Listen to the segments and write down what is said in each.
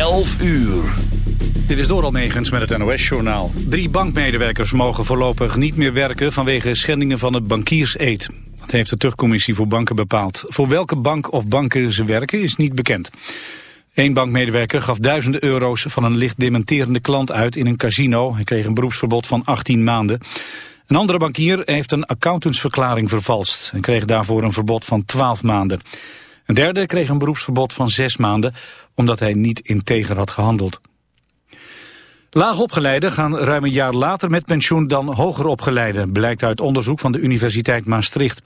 11 uur. Dit is door Almegens met het NOS-journaal. Drie bankmedewerkers mogen voorlopig niet meer werken vanwege schendingen van het bankierseed. Dat heeft de terugcommissie voor banken bepaald. Voor welke bank of banken ze werken is niet bekend. Eén bankmedewerker gaf duizenden euro's van een licht dementerende klant uit in een casino. Hij kreeg een beroepsverbod van 18 maanden. Een andere bankier heeft een accountantsverklaring vervalst... en kreeg daarvoor een verbod van 12 maanden. Een derde kreeg een beroepsverbod van 6 maanden... omdat hij niet integer had gehandeld. Laagopgeleiden gaan ruim een jaar later met pensioen dan hoger opgeleiden... blijkt uit onderzoek van de Universiteit Maastricht.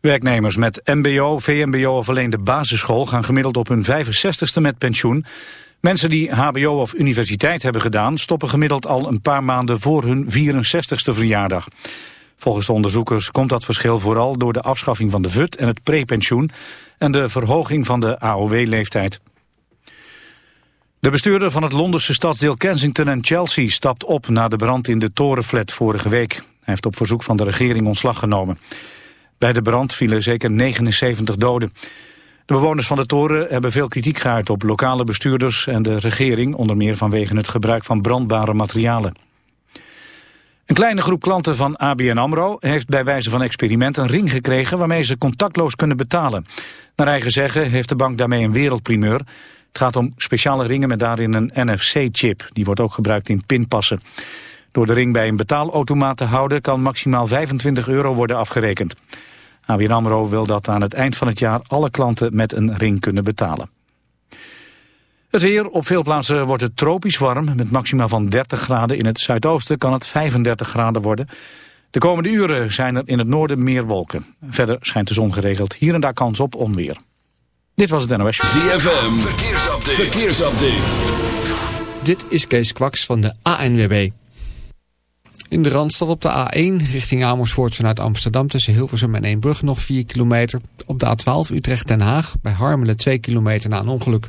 Werknemers met mbo, vmbo of alleen de basisschool... gaan gemiddeld op hun 65ste met pensioen... Mensen die hbo of universiteit hebben gedaan... stoppen gemiddeld al een paar maanden voor hun 64ste verjaardag. Volgens de onderzoekers komt dat verschil vooral door de afschaffing van de VUT en het prepensioen... en de verhoging van de AOW-leeftijd. De bestuurder van het Londense stadsdeel Kensington en Chelsea stapt op na de brand in de torenflat vorige week. Hij heeft op verzoek van de regering ontslag genomen. Bij de brand vielen zeker 79 doden. De bewoners van de toren hebben veel kritiek geuit op lokale bestuurders en de regering, onder meer vanwege het gebruik van brandbare materialen. Een kleine groep klanten van ABN AMRO heeft bij wijze van experiment een ring gekregen waarmee ze contactloos kunnen betalen. Naar eigen zeggen heeft de bank daarmee een wereldprimeur. Het gaat om speciale ringen met daarin een NFC-chip. Die wordt ook gebruikt in pinpassen. Door de ring bij een betaalautomaat te houden kan maximaal 25 euro worden afgerekend. ABN AMRO wil dat aan het eind van het jaar alle klanten met een ring kunnen betalen. Het weer. Op veel plaatsen wordt het tropisch warm. Met maximaal van 30 graden. In het zuidoosten kan het 35 graden worden. De komende uren zijn er in het noorden meer wolken. Verder schijnt de zon geregeld. Hier en daar kans op onweer. Dit was het NOS. ZFM. Verkeersupdate. Verkeersupdate. Dit is Kees Kwaks van de ANWB. In de Randstad op de A1 richting Amersfoort vanuit Amsterdam tussen Hilversum en Eembrug nog 4 kilometer. Op de A12 Utrecht-Den Haag bij Harmelen 2 kilometer na een ongeluk.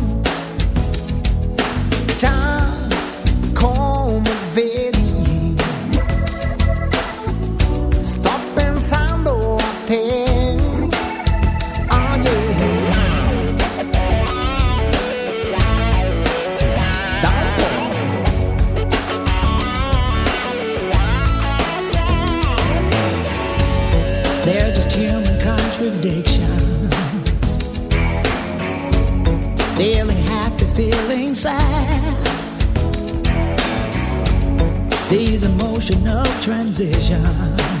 of transition.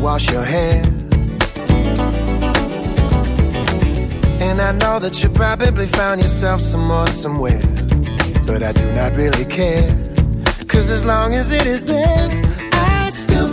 wash your hair. And I know that you probably found yourself someone somewhere. But I do not really care. Cause as long as it is there, I still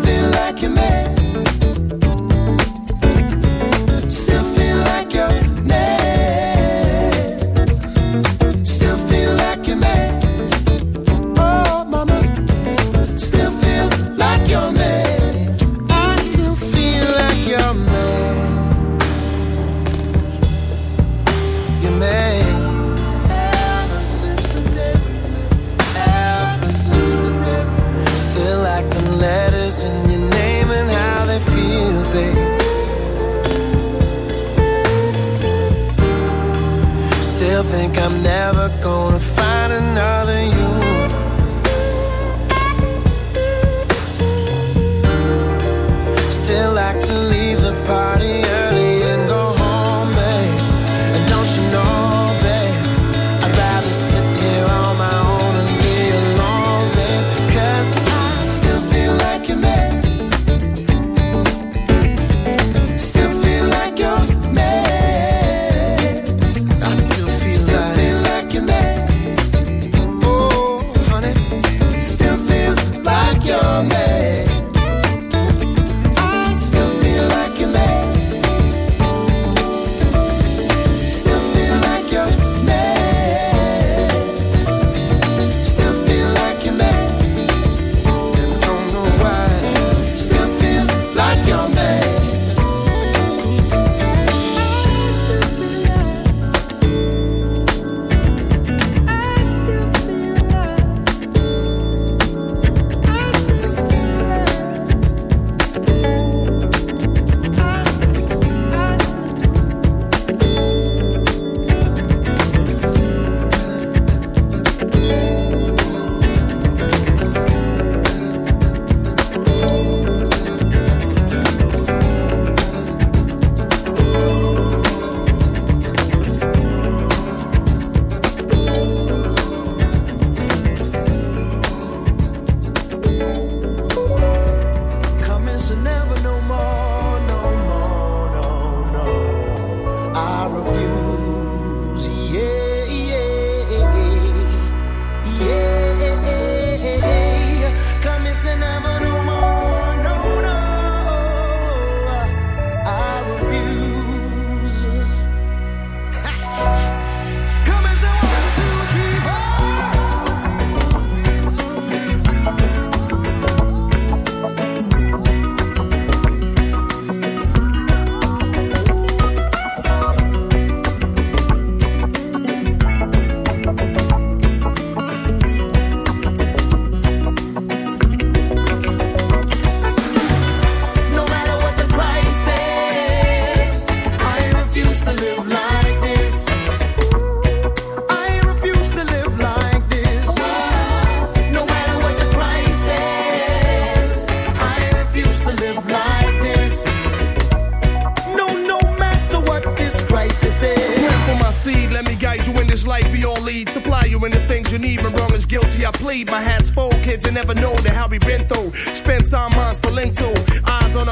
On a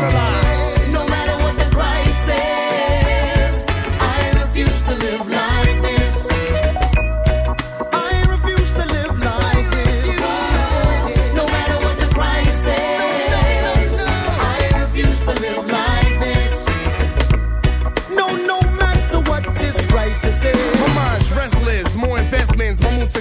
analyze.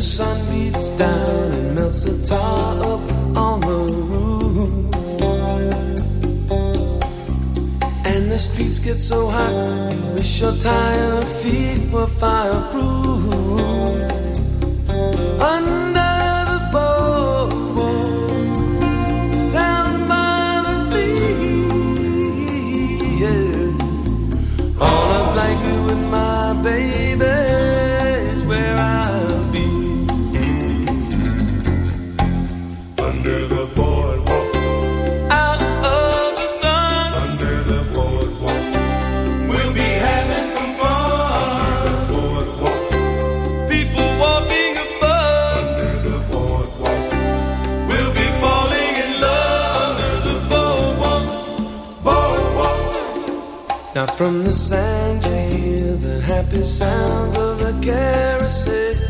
the sun beats down and melts the tar up on the roof, and the streets get so hot, you wish your tired feet were fireproof. From the sand you hear the happy sounds of the carousel.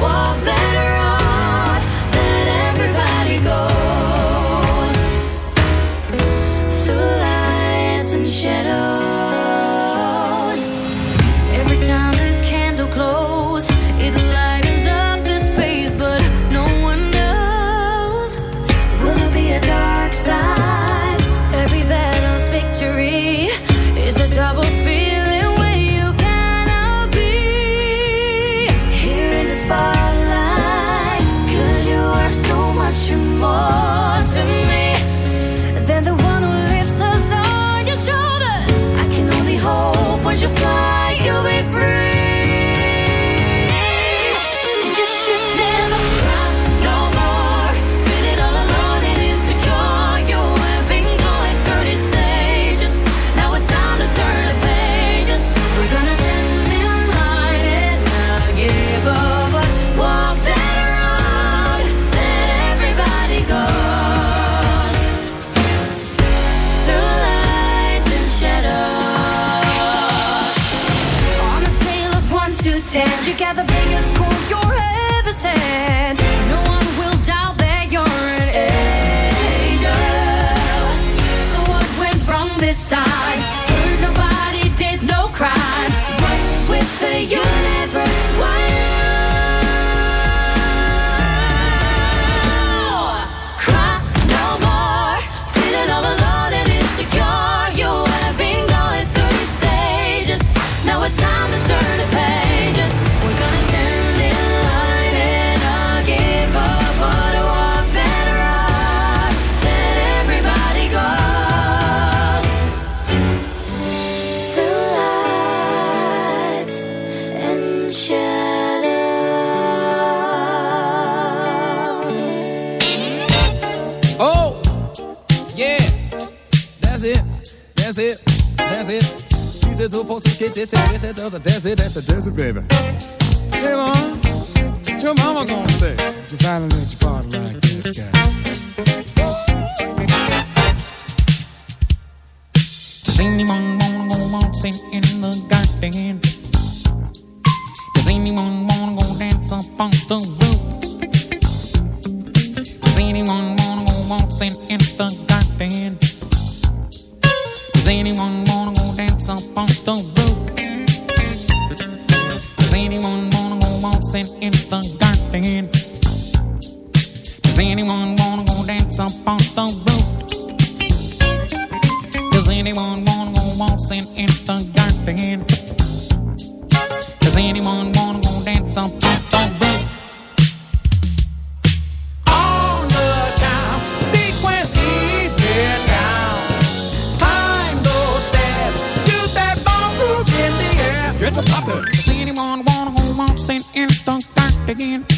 walk that want to get it, get it, oh, is dance it, baby. Saint in the again.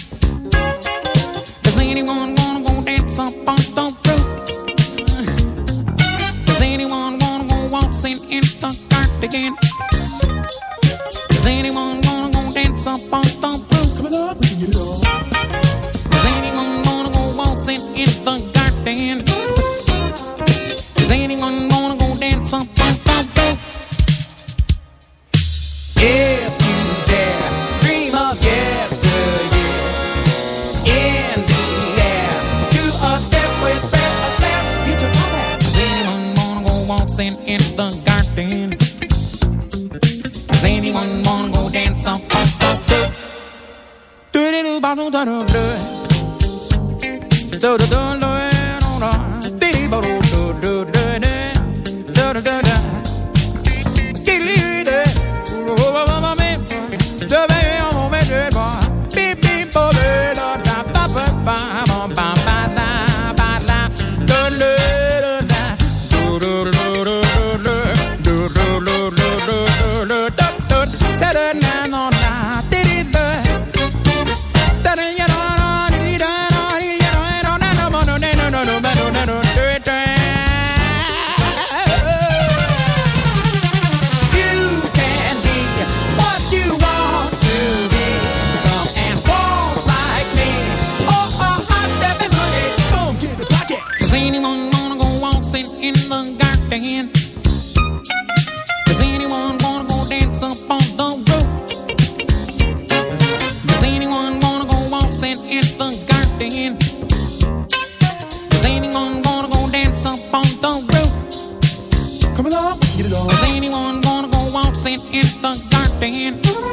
dancing in the garden.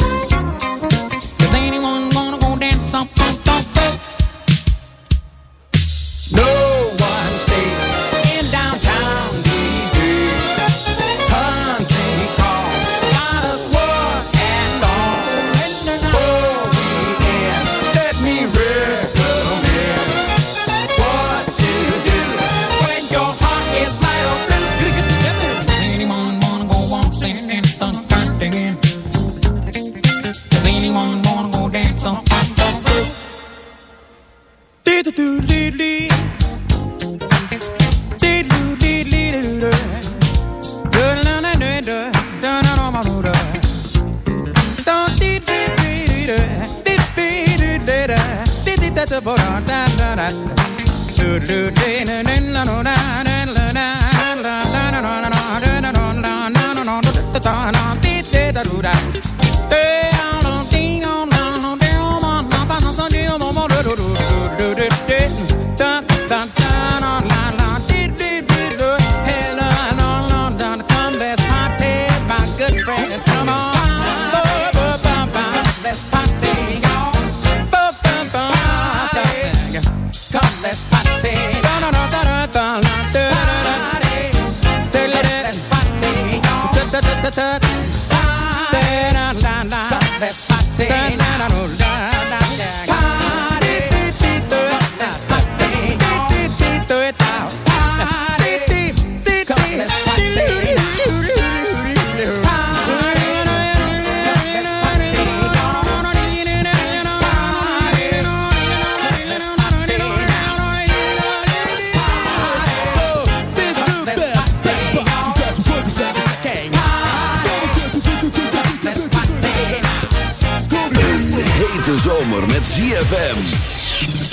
ZFM.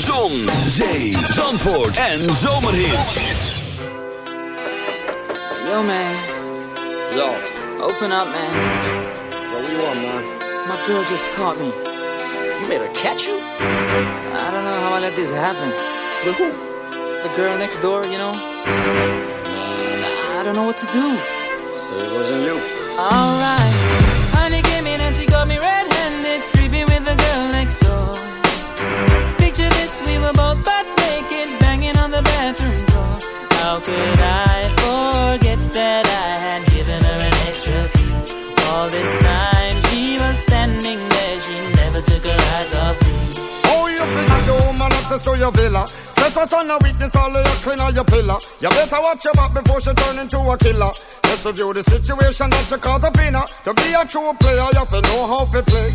Zon, zee, zandvoort en zomerhits. Yo, man. Yo, Open up, man. yo, what you want, man? My girl just caught me. You made her catch you? I don't know how I let this happen. With who? The girl next door, you know? I don't know what to do. So it wasn't you. Alright. Could I forget that I had given her an extra key? All this time she was standing there, she never took her eyes off me. Oh, you feel the woman access to your villa. Trespass on a weakness, all of your clean on your pillar. You better watch your back before she turn into a killer. Just review the situation that you caught up in. To be a true player, you have to know how to play.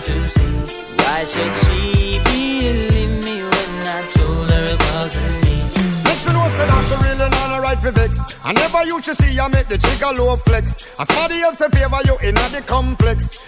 to see. Why should she believe me when I told her it wasn't me? Make sure know say really not a right for. I never you should see her make the trigger low flex. As somebody else in favor you in the complex.